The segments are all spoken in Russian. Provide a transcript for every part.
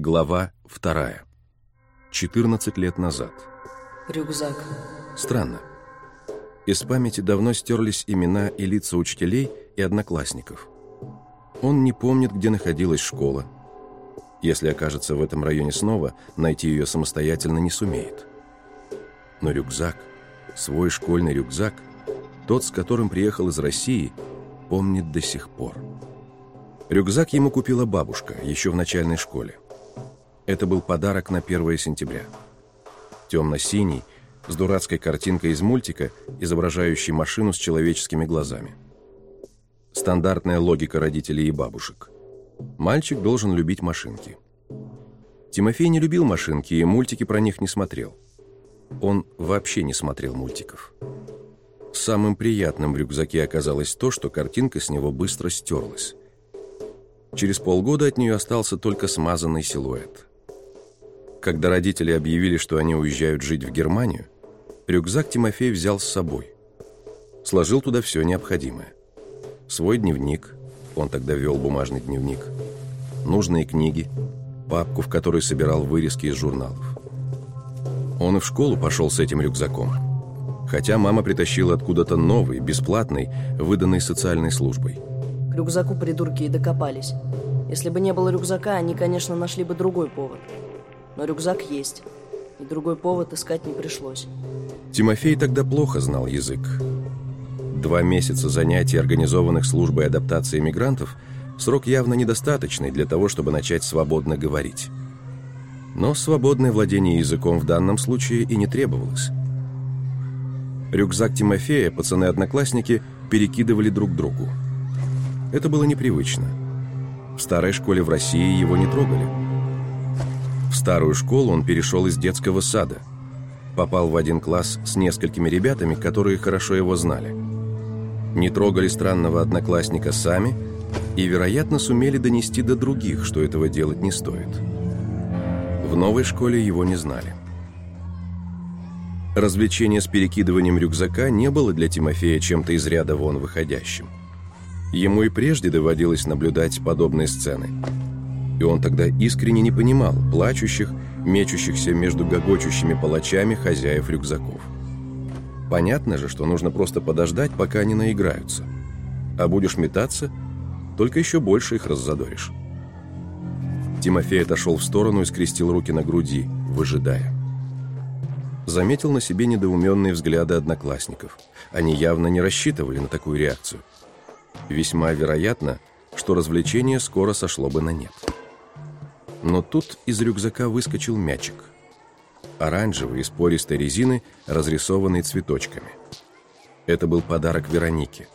Глава вторая. 14 лет назад. Рюкзак. Странно. Из памяти давно стерлись имена и лица учителей и одноклассников. Он не помнит, где находилась школа. Если окажется в этом районе снова, найти ее самостоятельно не сумеет. Но рюкзак, свой школьный рюкзак, тот, с которым приехал из России, помнит до сих пор. Рюкзак ему купила бабушка еще в начальной школе. Это был подарок на 1 сентября. Темно-синий, с дурацкой картинкой из мультика, изображающей машину с человеческими глазами. Стандартная логика родителей и бабушек. Мальчик должен любить машинки. Тимофей не любил машинки и мультики про них не смотрел. Он вообще не смотрел мультиков. Самым приятным в рюкзаке оказалось то, что картинка с него быстро стерлась. Через полгода от нее остался только смазанный силуэт – когда родители объявили, что они уезжают жить в Германию, рюкзак Тимофей взял с собой. Сложил туда все необходимое. Свой дневник, он тогда вел бумажный дневник, нужные книги, папку, в которой собирал вырезки из журналов. Он и в школу пошел с этим рюкзаком. Хотя мама притащила откуда-то новый, бесплатный, выданный социальной службой. К рюкзаку придурки и докопались. Если бы не было рюкзака, они, конечно, нашли бы другой повод но рюкзак есть, и другой повод искать не пришлось. Тимофей тогда плохо знал язык. Два месяца занятий, организованных службой адаптации мигрантов, срок явно недостаточный для того, чтобы начать свободно говорить. Но свободное владение языком в данном случае и не требовалось. Рюкзак Тимофея пацаны-одноклассники перекидывали друг другу. Это было непривычно. В старой школе в России его не трогали. Старую школу он перешел из детского сада. Попал в один класс с несколькими ребятами, которые хорошо его знали. Не трогали странного одноклассника сами и, вероятно, сумели донести до других, что этого делать не стоит. В новой школе его не знали. Развлечение с перекидыванием рюкзака не было для Тимофея чем-то из ряда вон выходящим. Ему и прежде доводилось наблюдать подобные сцены – и он тогда искренне не понимал плачущих, мечущихся между гогочущими палачами хозяев рюкзаков. Понятно же, что нужно просто подождать, пока они наиграются. А будешь метаться, только еще больше их раззадоришь. Тимофей отошел в сторону и скрестил руки на груди, выжидая. Заметил на себе недоуменные взгляды одноклассников. Они явно не рассчитывали на такую реакцию. Весьма вероятно, что развлечение скоро сошло бы на нет. Но тут из рюкзака выскочил мячик. Оранжевый из пористой резины, разрисованный цветочками. Это был подарок Веронике.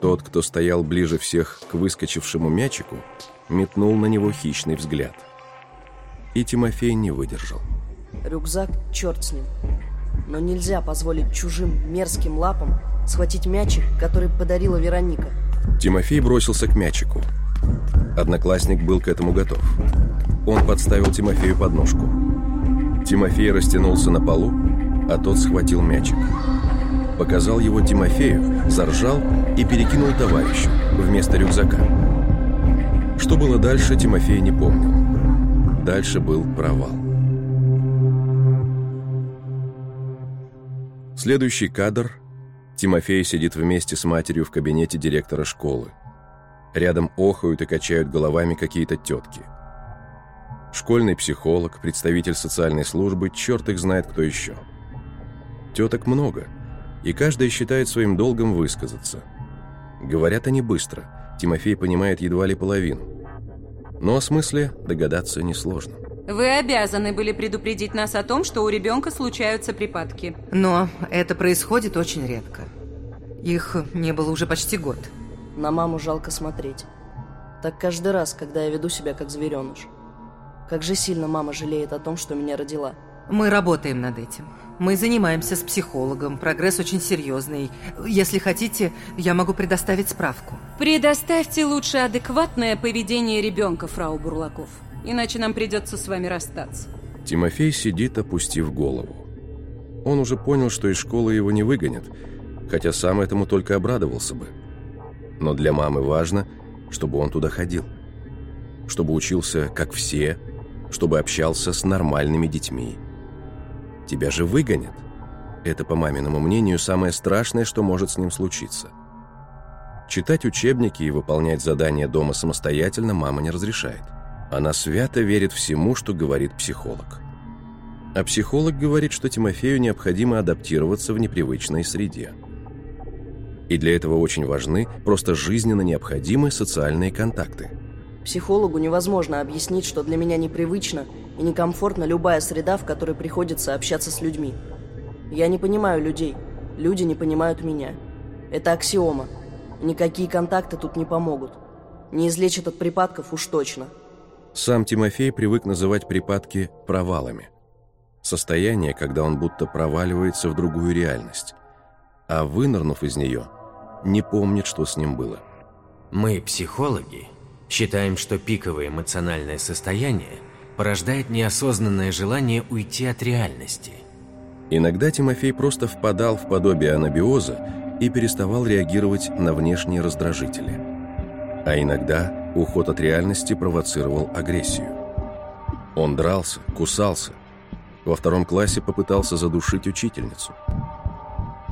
Тот, кто стоял ближе всех к выскочившему мячику, метнул на него хищный взгляд. И Тимофей не выдержал. Рюкзак, черт с ним. Но нельзя позволить чужим мерзким лапам схватить мячик, который подарила Вероника. Тимофей бросился к мячику. Одноклассник был к этому готов. Он подставил Тимофею подножку. Тимофей растянулся на полу, а тот схватил мячик. Показал его Тимофею, заржал и перекинул товарищу вместо рюкзака. Что было дальше, Тимофей не помнил. Дальше был провал. Следующий кадр. Тимофей сидит вместе с матерью в кабинете директора школы. Рядом охают и качают головами какие-то тетки. Школьный психолог, представитель социальной службы, черт их знает кто еще. Теток много, и каждая считает своим долгом высказаться. Говорят они быстро, Тимофей понимает едва ли половину. Но о смысле догадаться несложно. Вы обязаны были предупредить нас о том, что у ребенка случаются припадки. Но это происходит очень редко. Их не было уже почти год. На маму жалко смотреть. Так каждый раз, когда я веду себя как звереныш. Как же сильно мама жалеет о том, что меня родила. Мы работаем над этим. Мы занимаемся с психологом. Прогресс очень серьезный. Если хотите, я могу предоставить справку. Предоставьте лучше адекватное поведение ребенка, фрау Бурлаков. Иначе нам придется с вами расстаться. Тимофей сидит, опустив голову. Он уже понял, что из школы его не выгонят, хотя сам этому только обрадовался бы. Но для мамы важно, чтобы он туда ходил. Чтобы учился, как все, чтобы общался с нормальными детьми. Тебя же выгонят. Это, по маминому мнению, самое страшное, что может с ним случиться. Читать учебники и выполнять задания дома самостоятельно мама не разрешает. Она свято верит всему, что говорит психолог. А психолог говорит, что Тимофею необходимо адаптироваться в непривычной среде. И для этого очень важны, просто жизненно необходимые социальные контакты. Психологу невозможно объяснить, что для меня непривычно и некомфортна любая среда, в которой приходится общаться с людьми. Я не понимаю людей, люди не понимают меня. Это аксиома. Никакие контакты тут не помогут. Не излечат от припадков уж точно. Сам Тимофей привык называть припадки провалами. Состояние, когда он будто проваливается в другую реальность. А вынырнув из нее, не помнит, что с ним было. Мы, психологи, считаем, что пиковое эмоциональное состояние порождает неосознанное желание уйти от реальности. Иногда Тимофей просто впадал в подобие анабиоза и переставал реагировать на внешние раздражители. А иногда уход от реальности провоцировал агрессию. Он дрался, кусался. Во втором классе попытался задушить учительницу –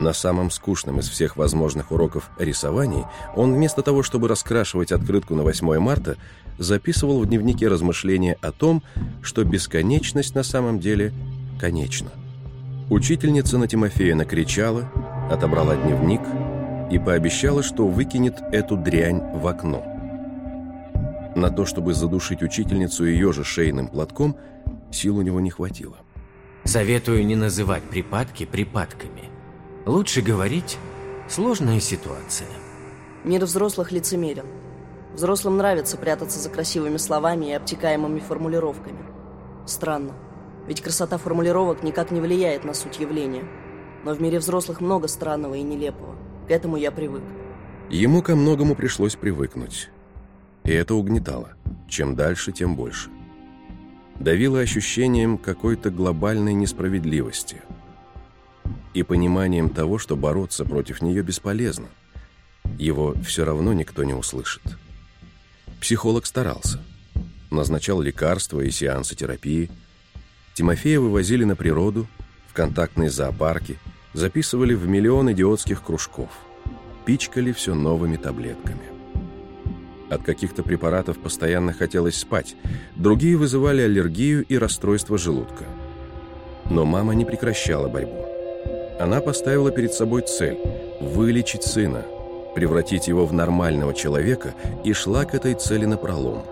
на самом скучном из всех возможных уроков рисований он вместо того, чтобы раскрашивать открытку на 8 марта, записывал в дневнике размышления о том, что бесконечность на самом деле конечна. Учительница на Тимофея накричала, отобрала дневник и пообещала, что выкинет эту дрянь в окно. На то, чтобы задушить учительницу ее же шейным платком, сил у него не хватило. Советую не называть припадки припадками. Лучше говорить «сложная ситуация». Мир взрослых лицемерен. Взрослым нравится прятаться за красивыми словами и обтекаемыми формулировками. Странно. Ведь красота формулировок никак не влияет на суть явления. Но в мире взрослых много странного и нелепого. К этому я привык. Ему ко многому пришлось привыкнуть. И это угнетало. Чем дальше, тем больше. Давило ощущением какой-то глобальной несправедливости – и пониманием того, что бороться против нее бесполезно. Его все равно никто не услышит. Психолог старался. Назначал лекарства и сеансы терапии. Тимофея вывозили на природу, в контактные зоопарки, записывали в миллион идиотских кружков. Пичкали все новыми таблетками. От каких-то препаратов постоянно хотелось спать, другие вызывали аллергию и расстройство желудка. Но мама не прекращала борьбу. Она поставила перед собой цель – вылечить сына, превратить его в нормального человека и шла к этой цели напролом.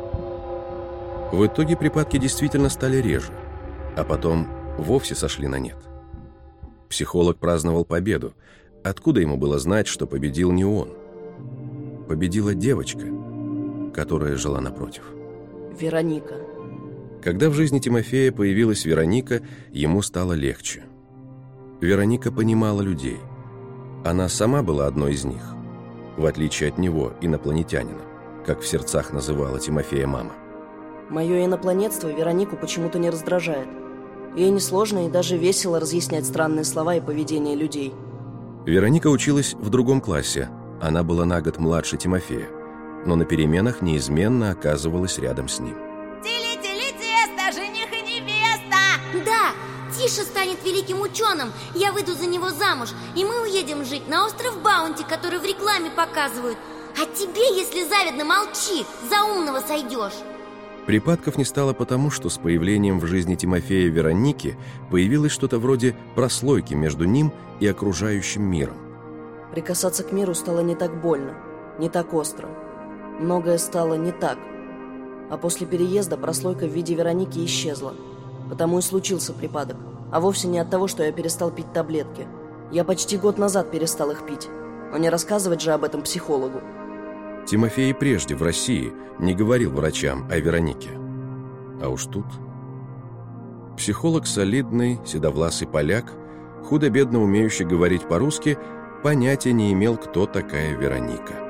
В итоге припадки действительно стали реже, а потом вовсе сошли на нет. Психолог праздновал победу. Откуда ему было знать, что победил не он? Победила девочка, которая жила напротив. Вероника. Когда в жизни Тимофея появилась Вероника, ему стало легче. Вероника понимала людей. Она сама была одной из них, в отличие от него, инопланетянина, как в сердцах называла Тимофея мама. Мое инопланетство Веронику почему-то не раздражает. Ей несложно и даже весело разъяснять странные слова и поведение людей. Вероника училась в другом классе. Она была на год младше Тимофея, но на переменах неизменно оказывалась рядом с ним. Тиша станет великим ученым, я выйду за него замуж, и мы уедем жить на остров Баунти, который в рекламе показывают. А тебе, если завидно, молчи, за умного сойдешь. Припадков не стало потому, что с появлением в жизни Тимофея Вероники появилось что-то вроде прослойки между ним и окружающим миром. Прикасаться к миру стало не так больно, не так остро. Многое стало не так. А после переезда прослойка в виде Вероники исчезла. Потому и случился припадок а вовсе не от того, что я перестал пить таблетки. Я почти год назад перестал их пить, но не рассказывать же об этом психологу. Тимофей прежде в России не говорил врачам о Веронике. А уж тут... Психолог солидный, седовласый поляк, худо-бедно умеющий говорить по-русски, понятия не имел, кто такая Вероника.